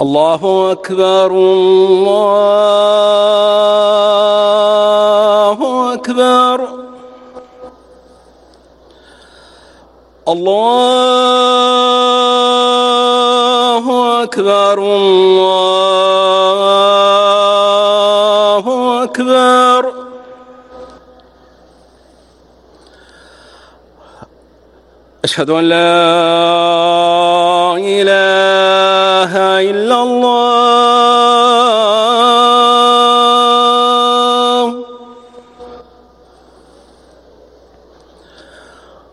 الله أكبر الله أكبر الله أكبر الله أكبر أشهد أن لا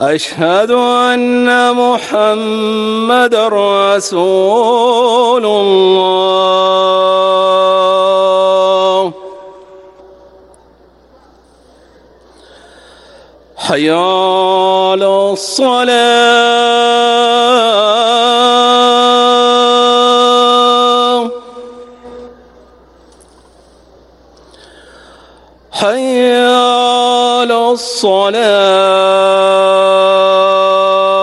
أشهد أن محمد رسول الله. حي على الصلاة. حي على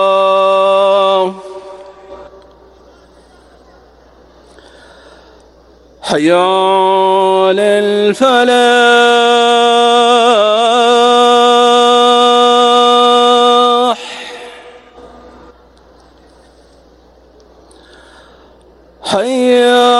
الصلاة حي على الفلاح حي